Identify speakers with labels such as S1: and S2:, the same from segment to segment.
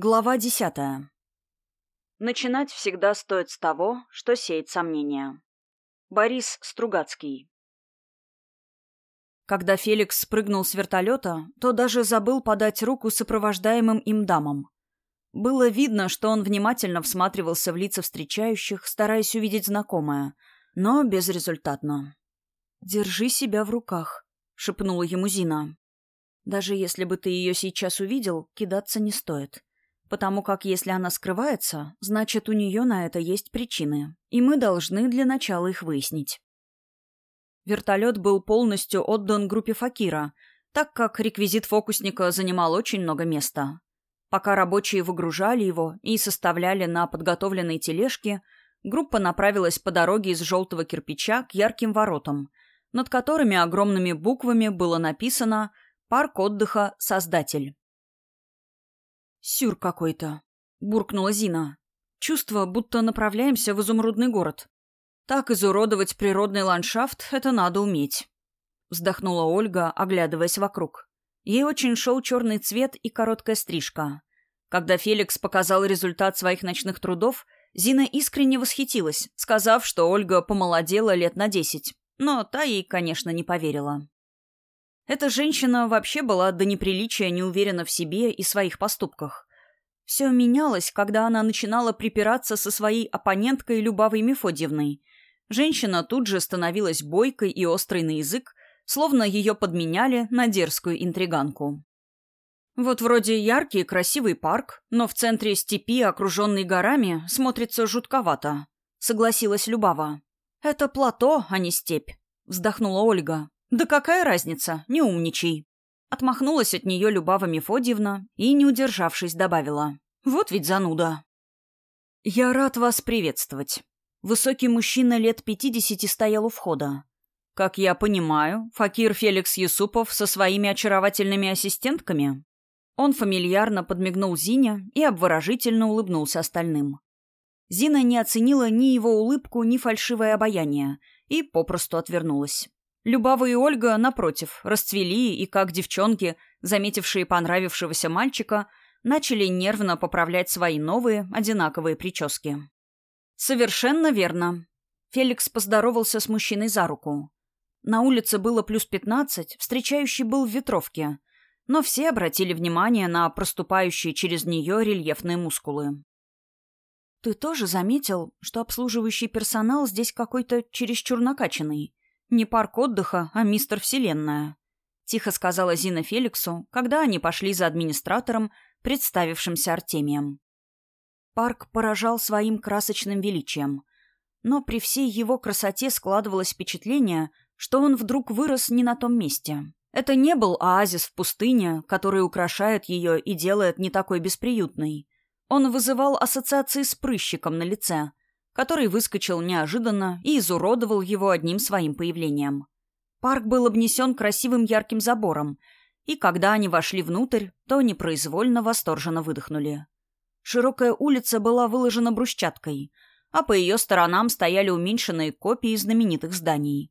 S1: Глава десятая. Начинать всегда стоит с того, что сеет сомнения. Борис Стругацкий. Когда Феликс спрыгнул с вертолета, то даже забыл подать руку сопровождаемым им дамам. Было видно, что он внимательно всматривался в лица встречающих, стараясь увидеть знакомое, но безрезультатно. «Держи себя в руках», — шепнула ему Зина. «Даже если бы ты ее сейчас увидел, кидаться не стоит потому как если она скрывается, значит, у нее на это есть причины, и мы должны для начала их выяснить. Вертолет был полностью отдан группе Факира, так как реквизит фокусника занимал очень много места. Пока рабочие выгружали его и составляли на подготовленной тележке, группа направилась по дороге из желтого кирпича к ярким воротам, над которыми огромными буквами было написано «Парк отдыха Создатель». «Сюр какой-то», — буркнула Зина. «Чувство, будто направляемся в изумрудный город. Так изуродовать природный ландшафт — это надо уметь». Вздохнула Ольга, оглядываясь вокруг. Ей очень шел черный цвет и короткая стрижка. Когда Феликс показал результат своих ночных трудов, Зина искренне восхитилась, сказав, что Ольга помолодела лет на десять. Но та ей, конечно, не поверила. Эта женщина вообще была до неприличия не уверена в себе и своих поступках. Все менялось, когда она начинала припираться со своей оппоненткой Любавой Мефодьевной. Женщина тут же становилась бойкой и острой на язык, словно ее подменяли на дерзкую интриганку. Вот вроде яркий и красивый парк, но в центре степи, окруженный горами, смотрится жутковато, согласилась Любава. Это плато, а не степь, вздохнула Ольга. «Да какая разница? Не умничай!» Отмахнулась от нее Любава Мефодьевна и, не удержавшись, добавила. «Вот ведь зануда!» «Я рад вас приветствовать». Высокий мужчина лет пятидесяти стоял у входа. «Как я понимаю, Факир Феликс Юсупов со своими очаровательными ассистентками?» Он фамильярно подмигнул Зине и обворожительно улыбнулся остальным. Зина не оценила ни его улыбку, ни фальшивое обаяние и попросту отвернулась. Любава и Ольга, напротив, расцвели и, как девчонки, заметившие понравившегося мальчика, начали нервно поправлять свои новые, одинаковые прически. «Совершенно верно». Феликс поздоровался с мужчиной за руку. На улице было плюс пятнадцать, встречающий был в ветровке, но все обратили внимание на проступающие через нее рельефные мускулы. «Ты тоже заметил, что обслуживающий персонал здесь какой-то чересчур накачанный?» «Не парк отдыха, а мистер Вселенная», — тихо сказала Зина Феликсу, когда они пошли за администратором, представившимся Артемием. Парк поражал своим красочным величием. Но при всей его красоте складывалось впечатление, что он вдруг вырос не на том месте. Это не был оазис в пустыне, который украшает ее и делает не такой бесприютной. Он вызывал ассоциации с прыщиком на лице, который выскочил неожиданно и изуродовал его одним своим появлением. Парк был обнесен красивым ярким забором, и когда они вошли внутрь, то непроизвольно восторженно выдохнули. Широкая улица была выложена брусчаткой, а по ее сторонам стояли уменьшенные копии знаменитых зданий.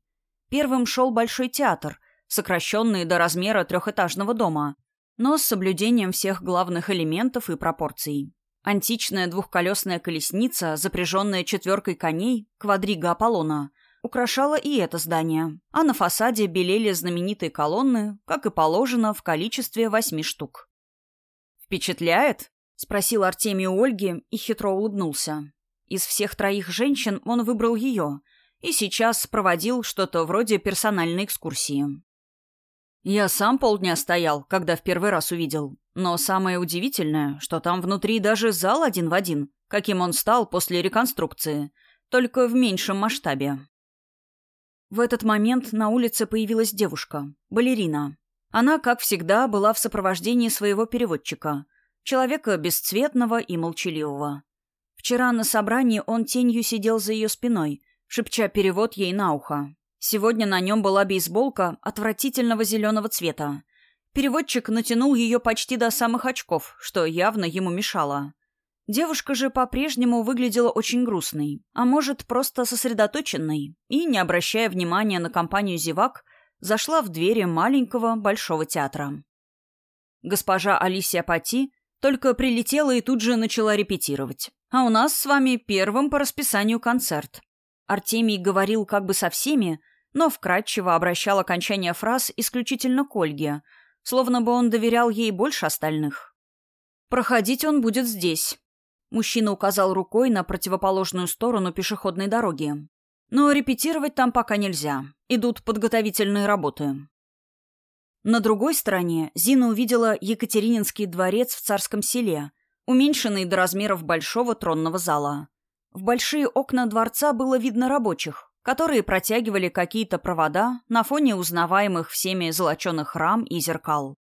S1: Первым шел Большой театр, сокращенный до размера трехэтажного дома, но с соблюдением всех главных элементов и пропорций. Античная двухколесная колесница, запряженная четверкой коней, квадрига Аполлона, украшала и это здание, а на фасаде белели знаменитые колонны, как и положено, в количестве восьми штук. «Впечатляет?» — спросил Артемий у Ольги и хитро улыбнулся. Из всех троих женщин он выбрал ее и сейчас проводил что-то вроде персональной экскурсии. Я сам полдня стоял, когда в первый раз увидел. Но самое удивительное, что там внутри даже зал один в один, каким он стал после реконструкции, только в меньшем масштабе. В этот момент на улице появилась девушка, балерина. Она, как всегда, была в сопровождении своего переводчика, человека бесцветного и молчаливого. Вчера на собрании он тенью сидел за ее спиной, шепча перевод ей на ухо. Сегодня на нем была бейсболка отвратительного зеленого цвета. Переводчик натянул ее почти до самых очков, что явно ему мешало. Девушка же по-прежнему выглядела очень грустной, а может, просто сосредоточенной, и, не обращая внимания на компанию зевак, зашла в двери маленького большого театра. Госпожа Алисия Пати, Только прилетела и тут же начала репетировать. А у нас с вами первым по расписанию концерт. Артемий говорил как бы со всеми, но вкратчиво обращал окончание фраз исключительно к Ольге, словно бы он доверял ей больше остальных. «Проходить он будет здесь», — мужчина указал рукой на противоположную сторону пешеходной дороги. «Но репетировать там пока нельзя. Идут подготовительные работы». На другой стороне Зина увидела Екатерининский дворец в Царском селе, уменьшенный до размеров большого тронного зала. В большие окна дворца было видно рабочих, которые протягивали какие-то провода на фоне узнаваемых всеми золоченых рам и зеркал.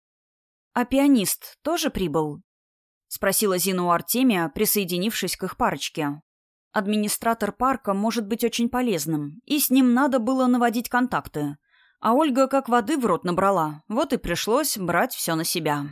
S1: «А пианист тоже прибыл?» — спросила Зина у Артемия, присоединившись к их парочке. «Администратор парка может быть очень полезным, и с ним надо было наводить контакты. А Ольга как воды в рот набрала, вот и пришлось брать все на себя».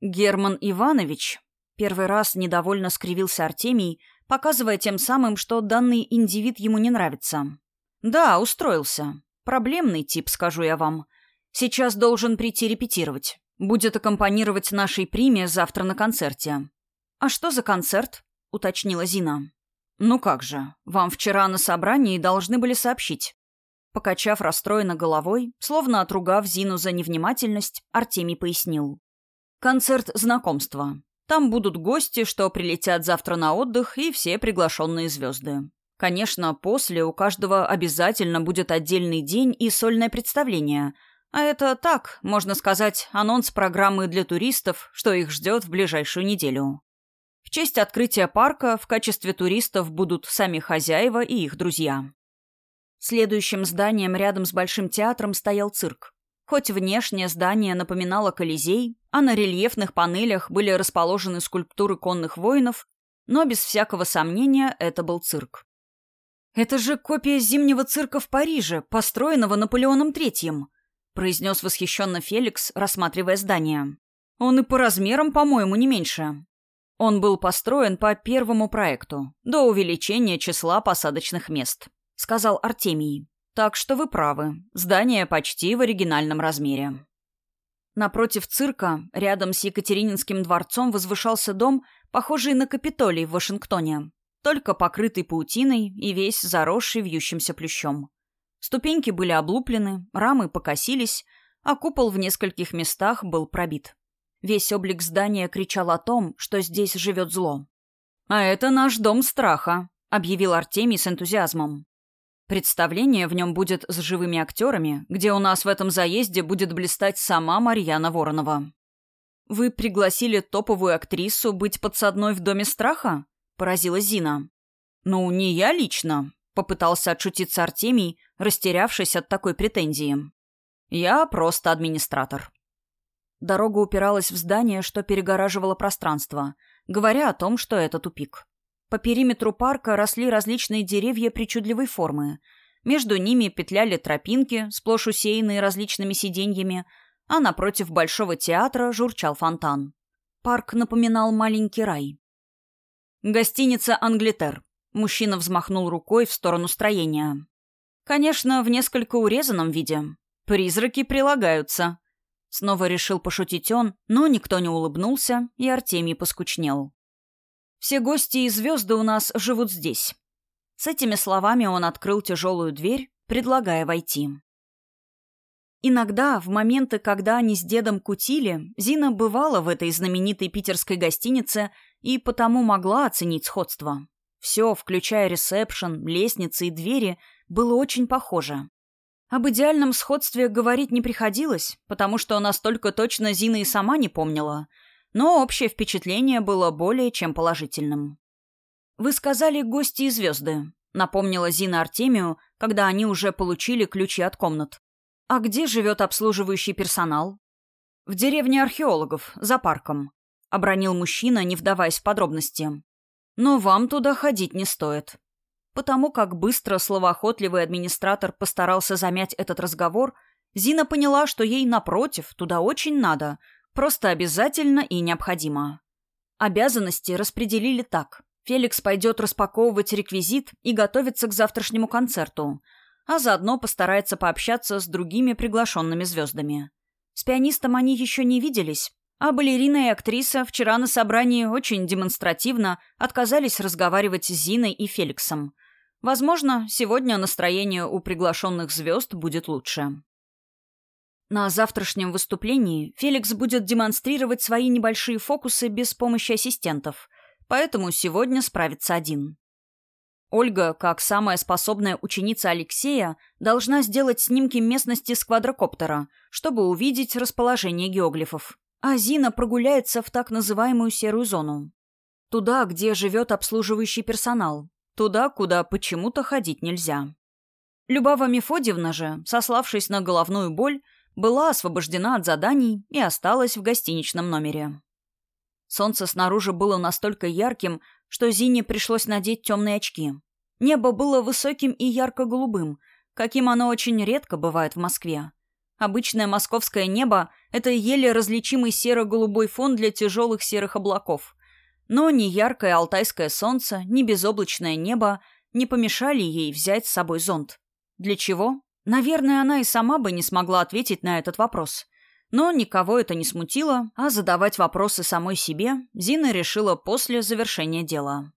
S1: «Герман Иванович», — первый раз недовольно скривился Артемий, показывая тем самым, что данный индивид ему не нравится. «Да, устроился. Проблемный тип, скажу я вам. Сейчас должен прийти репетировать. Будет аккомпанировать нашей приме завтра на концерте». «А что за концерт?» — уточнила Зина. «Ну как же, вам вчера на собрании должны были сообщить». Покачав расстроенно головой, словно отругав Зину за невнимательность, Артемий пояснил. «Концерт знакомства. Там будут гости, что прилетят завтра на отдых, и все приглашенные звезды. Конечно, после у каждого обязательно будет отдельный день и сольное представление. А это так, можно сказать, анонс программы для туристов, что их ждет в ближайшую неделю. В честь открытия парка в качестве туристов будут сами хозяева и их друзья. Следующим зданием рядом с Большим театром стоял цирк. Хоть внешнее здание напоминало Колизей, а на рельефных панелях были расположены скульптуры конных воинов, но без всякого сомнения это был цирк. «Это же копия зимнего цирка в Париже, построенного Наполеоном Третьим», произнес восхищенно Феликс, рассматривая здание. «Он и по размерам, по-моему, не меньше». Он был построен по первому проекту, до увеличения числа посадочных мест, сказал Артемий. Так что вы правы. Здание почти в оригинальном размере. Напротив цирка, рядом с Екатерининским дворцом, возвышался дом, похожий на Капитолий в Вашингтоне, только покрытый паутиной и весь заросший вьющимся плющом. Ступеньки были облуплены, рамы покосились, а купол в нескольких местах был пробит. Весь облик здания кричал о том, что здесь живет зло. «А это наш дом страха», — объявил Артемий с энтузиазмом. Представление в нем будет с живыми актерами, где у нас в этом заезде будет блистать сама Марьяна Воронова. «Вы пригласили топовую актрису быть подсадной в Доме страха?» – поразила Зина. «Ну, не я лично», – попытался отшутиться Артемий, растерявшись от такой претензии. «Я просто администратор». Дорога упиралась в здание, что перегораживало пространство, говоря о том, что это тупик. По периметру парка росли различные деревья причудливой формы. Между ними петляли тропинки, сплошь усеянные различными сиденьями, а напротив Большого театра журчал фонтан. Парк напоминал маленький рай. «Гостиница «Англитер». Мужчина взмахнул рукой в сторону строения. «Конечно, в несколько урезанном виде. Призраки прилагаются». Снова решил пошутить он, но никто не улыбнулся, и Артемий поскучнел. Все гости и звезды у нас живут здесь». С этими словами он открыл тяжелую дверь, предлагая войти. Иногда, в моменты, когда они с дедом кутили, Зина бывала в этой знаменитой питерской гостинице и потому могла оценить сходство. Все, включая ресепшн, лестницы и двери, было очень похоже. Об идеальном сходстве говорить не приходилось, потому что настолько точно Зина и сама не помнила — но общее впечатление было более чем положительным. «Вы сказали гости и звезды», — напомнила Зина Артемию, когда они уже получили ключи от комнат. «А где живет обслуживающий персонал?» «В деревне археологов, за парком», — обронил мужчина, не вдаваясь в подробности. «Но вам туда ходить не стоит». Потому как быстро словоохотливый администратор постарался замять этот разговор, Зина поняла, что ей, напротив, туда очень надо — Просто обязательно и необходимо. Обязанности распределили так. Феликс пойдет распаковывать реквизит и готовиться к завтрашнему концерту, а заодно постарается пообщаться с другими приглашенными звездами. С пианистом они еще не виделись, А балерина и актриса вчера на собрании очень демонстративно отказались разговаривать с Зиной и Феликсом. Возможно, сегодня настроение у приглашенных звезд будет лучше. На завтрашнем выступлении Феликс будет демонстрировать свои небольшие фокусы без помощи ассистентов, поэтому сегодня справится один. Ольга, как самая способная ученица Алексея, должна сделать снимки местности с квадрокоптера, чтобы увидеть расположение геоглифов а Зина прогуляется в так называемую серую зону. Туда, где живет обслуживающий персонал. Туда, куда почему-то ходить нельзя. Любава Мефодьевна же, сославшись на головную боль, была освобождена от заданий и осталась в гостиничном номере. Солнце снаружи было настолько ярким, что Зине пришлось надеть темные очки. Небо было высоким и ярко-голубым, каким оно очень редко бывает в Москве. Обычное московское небо — это еле различимый серо-голубой фон для тяжелых серых облаков. Но ни яркое алтайское солнце, ни безоблачное небо не помешали ей взять с собой зонт. Для чего? Наверное, она и сама бы не смогла ответить на этот вопрос. Но никого это не смутило, а задавать вопросы самой себе Зина решила после завершения дела.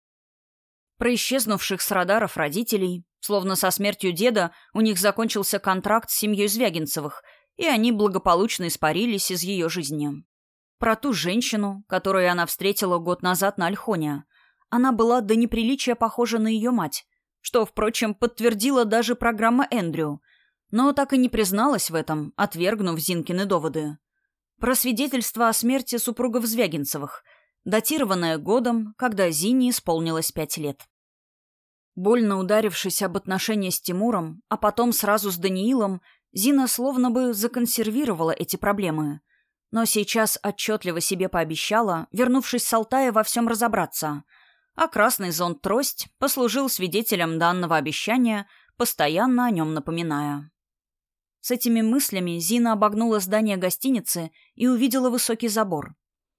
S1: Про исчезнувших с радаров родителей, словно со смертью деда, у них закончился контракт с семьей Звягинцевых, и они благополучно испарились из ее жизни. Про ту женщину, которую она встретила год назад на Альхоне. Она была до неприличия похожа на ее мать, что, впрочем, подтвердила даже программа Эндрю, но так и не призналась в этом, отвергнув Зинкины доводы. Про свидетельство о смерти супругов Звягинцевых, датированное годом, когда Зине исполнилось пять лет. Больно ударившись об отношения с Тимуром, а потом сразу с Даниилом, Зина словно бы законсервировала эти проблемы. Но сейчас отчетливо себе пообещала, вернувшись с Алтая, во всем разобраться. А красный зонт-трость послужил свидетелем данного обещания, постоянно о нем напоминая. С этими мыслями Зина обогнула здание гостиницы и увидела высокий забор.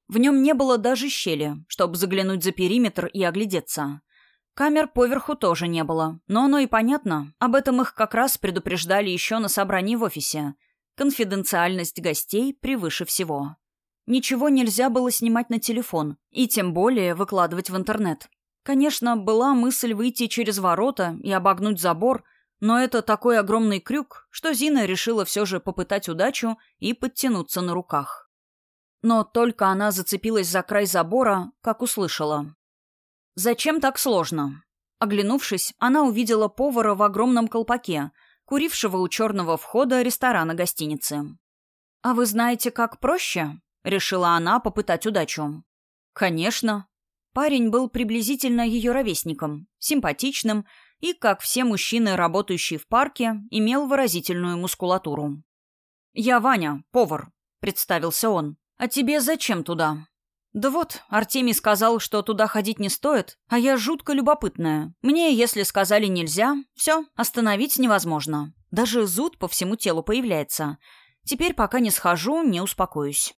S1: В нем не было даже щели, чтобы заглянуть за периметр и оглядеться. Камер поверху тоже не было, но оно и понятно. Об этом их как раз предупреждали еще на собрании в офисе. Конфиденциальность гостей превыше всего. Ничего нельзя было снимать на телефон, и тем более выкладывать в интернет. Конечно, была мысль выйти через ворота и обогнуть забор, но это такой огромный крюк, что Зина решила все же попытать удачу и подтянуться на руках. Но только она зацепилась за край забора, как услышала. «Зачем так сложно?» Оглянувшись, она увидела повара в огромном колпаке, курившего у черного входа ресторана гостиницы. «А вы знаете, как проще?» — решила она попытать удачу. «Конечно». Парень был приблизительно ее ровесником, симпатичным и, как все мужчины, работающие в парке, имел выразительную мускулатуру. «Я Ваня, повар», — представился он. «А тебе зачем туда?» «Да вот, Артемий сказал, что туда ходить не стоит, а я жутко любопытная. Мне, если сказали нельзя, все, остановить невозможно. Даже зуд по всему телу появляется. Теперь, пока не схожу, не успокоюсь».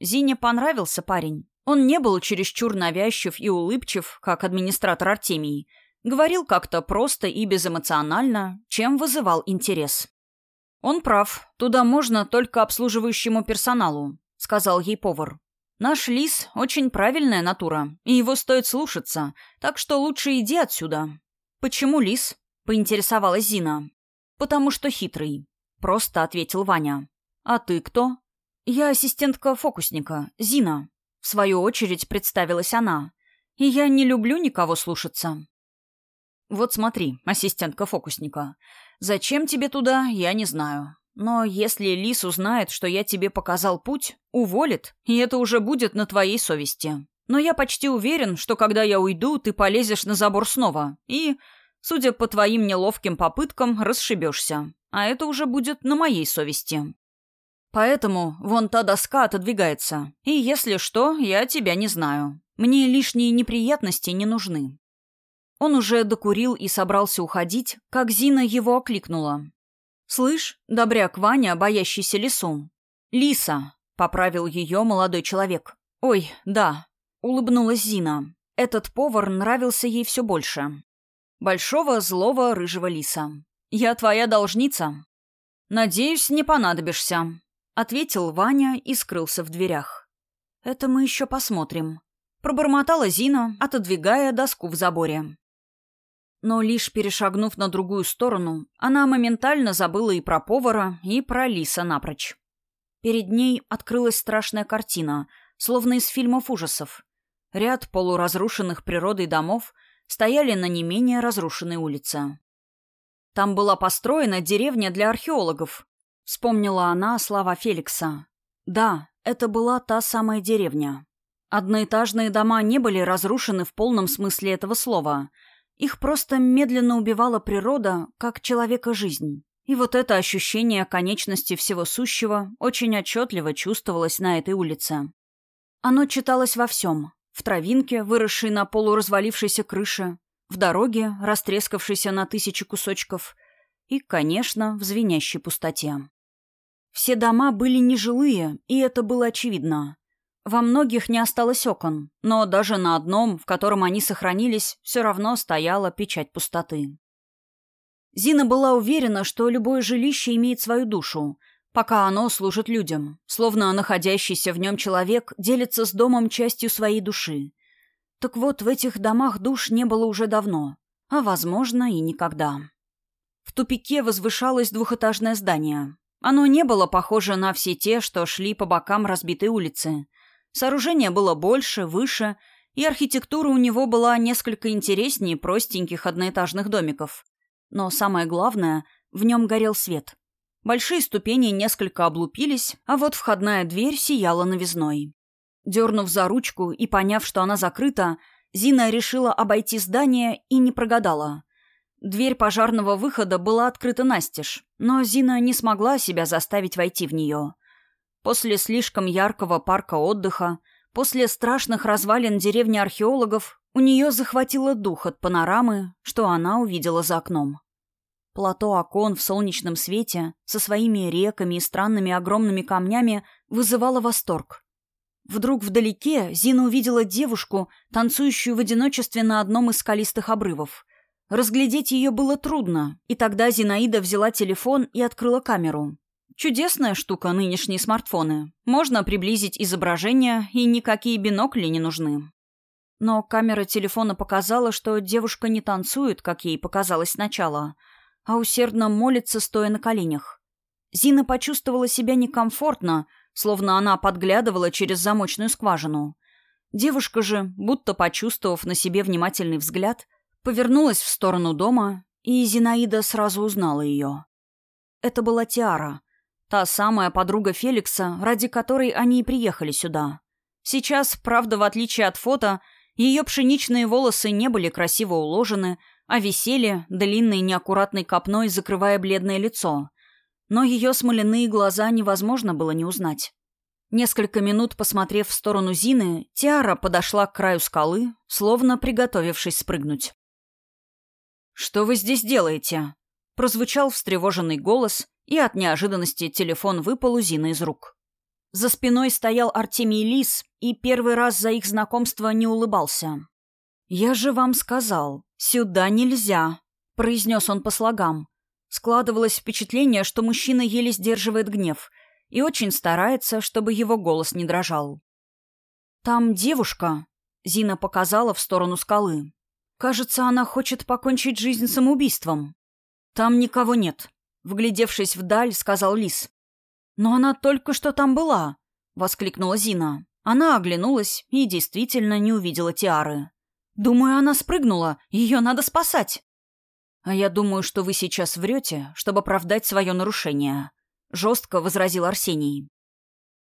S1: Зине понравился парень. Он не был чересчур навязчив и улыбчив, как администратор Артемий. Говорил как-то просто и безэмоционально, чем вызывал интерес. «Он прав. Туда можно только обслуживающему персоналу», — сказал ей повар. Наш лис очень правильная натура, и его стоит слушаться, так что лучше иди отсюда. Почему лис? поинтересовалась Зина. Потому что хитрый, просто ответил Ваня. А ты кто? Я ассистентка фокусника, Зина. В свою очередь представилась она. И я не люблю никого слушаться. Вот смотри, ассистентка фокусника. Зачем тебе туда, я не знаю. Но если Лис узнает, что я тебе показал путь, уволит, и это уже будет на твоей совести. Но я почти уверен, что когда я уйду, ты полезешь на забор снова и, судя по твоим неловким попыткам, расшибешься. А это уже будет на моей совести. Поэтому вон та доска отодвигается. И если что, я тебя не знаю. Мне лишние неприятности не нужны. Он уже докурил и собрался уходить, как Зина его окликнула. «Слышь, добряк Ваня, боящийся лесу». «Лиса», — поправил ее молодой человек. «Ой, да», — улыбнулась Зина. Этот повар нравился ей все больше. «Большого злого рыжего лиса. Я твоя должница». «Надеюсь, не понадобишься», — ответил Ваня и скрылся в дверях. Это мы еще посмотрим. Пробормотала Зина, отодвигая доску в заборе. Но лишь перешагнув на другую сторону, она моментально забыла и про повара, и про лиса напрочь. Перед ней открылась страшная картина, словно из фильмов ужасов. Ряд полуразрушенных природой домов стояли на не менее разрушенной улице. Там была построена деревня для археологов. Вспомнила она слова Феликса. Да, это была та самая деревня. Одноэтажные дома не были разрушены в полном смысле этого слова. Их просто медленно убивала природа, как человека жизнь. И вот это ощущение конечности всего сущего очень отчетливо чувствовалось на этой улице. Оно читалось во всем. В травинке, выросшей на полуразвалившейся крыше, в дороге, растрескавшейся на тысячи кусочков, и, конечно, в звенящей пустоте. Все дома были нежилые, и это было очевидно. Во многих не осталось окон, но даже на одном, в котором они сохранились, все равно стояла печать пустоты. Зина была уверена, что любое жилище имеет свою душу, пока оно служит людям, словно находящийся в нем человек делится с домом частью своей души. Так вот, в этих домах душ не было уже давно, а, возможно, и никогда. В тупике возвышалось двухэтажное здание. Оно не было похоже на все те, что шли по бокам разбитой улицы. Сооружение было больше, выше, и архитектура у него была несколько интереснее простеньких одноэтажных домиков. Но самое главное, в нем горел свет. Большие ступени несколько облупились, а вот входная дверь сияла новизной. Дернув за ручку и поняв, что она закрыта, Зина решила обойти здание и не прогадала. Дверь пожарного выхода была открыта настежь, но Зина не смогла себя заставить войти в нее. После слишком яркого парка отдыха, после страшных развалин деревни археологов, у нее захватило дух от панорамы, что она увидела за окном. Плато окон в солнечном свете со своими реками и странными огромными камнями вызывало восторг. Вдруг вдалеке Зина увидела девушку, танцующую в одиночестве на одном из скалистых обрывов. Разглядеть ее было трудно, и тогда Зинаида взяла телефон и открыла камеру. Чудесная штука нынешние смартфоны. Можно приблизить изображение, и никакие бинокли не нужны. Но камера телефона показала, что девушка не танцует, как ей показалось сначала, а усердно молится, стоя на коленях. Зина почувствовала себя некомфортно, словно она подглядывала через замочную скважину. Девушка же, будто почувствовав на себе внимательный взгляд, повернулась в сторону дома, и Зинаида сразу узнала ее. Это была Тиара, та самая подруга Феликса, ради которой они и приехали сюда. Сейчас, правда, в отличие от фото, ее пшеничные волосы не были красиво уложены, а висели длинной неаккуратной копной, закрывая бледное лицо — но ее смоляные глаза невозможно было не узнать. Несколько минут посмотрев в сторону Зины, Тиара подошла к краю скалы, словно приготовившись спрыгнуть. «Что вы здесь делаете?» Прозвучал встревоженный голос, и от неожиданности телефон выпал у Зины из рук. За спиной стоял Артемий Лис, и первый раз за их знакомство не улыбался. «Я же вам сказал, сюда нельзя», — произнес он по слогам. Складывалось впечатление, что мужчина еле сдерживает гнев и очень старается, чтобы его голос не дрожал. «Там девушка», — Зина показала в сторону скалы. «Кажется, она хочет покончить жизнь самоубийством». «Там никого нет», — вглядевшись вдаль, сказал Лис. «Но она только что там была», — воскликнула Зина. Она оглянулась и действительно не увидела Тиары. «Думаю, она спрыгнула. Ее надо спасать». «А я думаю, что вы сейчас врете, чтобы оправдать свое нарушение», — жестко возразил Арсений.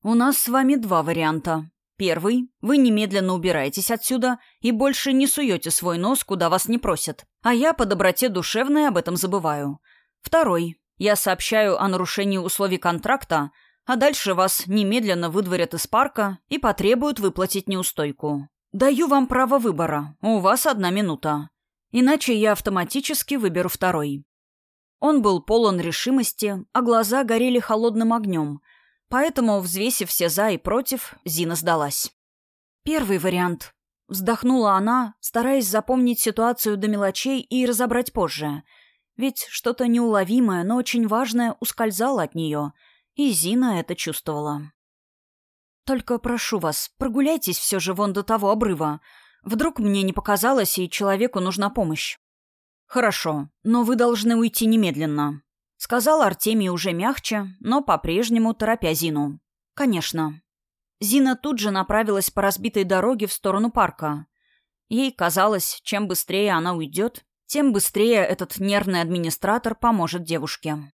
S1: «У нас с вами два варианта. Первый — вы немедленно убираетесь отсюда и больше не суете свой нос, куда вас не просят, а я по доброте душевной об этом забываю. Второй — я сообщаю о нарушении условий контракта, а дальше вас немедленно выдворят из парка и потребуют выплатить неустойку. Даю вам право выбора, у вас одна минута. Иначе я автоматически выберу второй. Он был полон решимости, а глаза горели холодным огнем, поэтому, взвесив все «за» и «против», Зина сдалась. «Первый вариант», — вздохнула она, стараясь запомнить ситуацию до мелочей и разобрать позже. Ведь что-то неуловимое, но очень важное ускользало от нее, и Зина это чувствовала. Только прошу вас, прогуляйтесь все же вон до того обрыва. Вдруг мне не показалось, и человеку нужна помощь». «Хорошо, но вы должны уйти немедленно», — сказал Артемий уже мягче, но по-прежнему торопя Зину. «Конечно». Зина тут же направилась по разбитой дороге в сторону парка. Ей казалось, чем быстрее она уйдет, тем быстрее этот нервный администратор поможет девушке.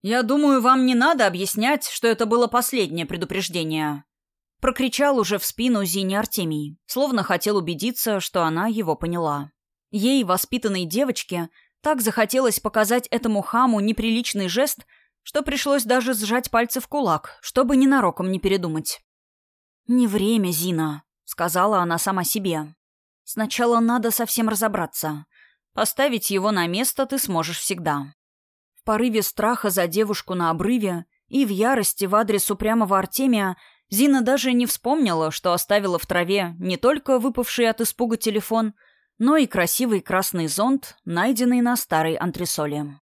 S1: «Я думаю, вам не надо объяснять, что это было последнее предупреждение», прокричал уже в спину Зине Артемий, словно хотел убедиться, что она его поняла. Ей, воспитанной девочке, так захотелось показать этому хаму неприличный жест, что пришлось даже сжать пальцы в кулак, чтобы ненароком не передумать. «Не время, Зина», — сказала она сама себе. «Сначала надо совсем разобраться. Поставить его на место ты сможешь всегда». В порыве страха за девушку на обрыве и в ярости в адрес упрямого Артемия Зина даже не вспомнила, что оставила в траве не только выпавший от испуга телефон, но и красивый красный зонт, найденный на старой антресоле.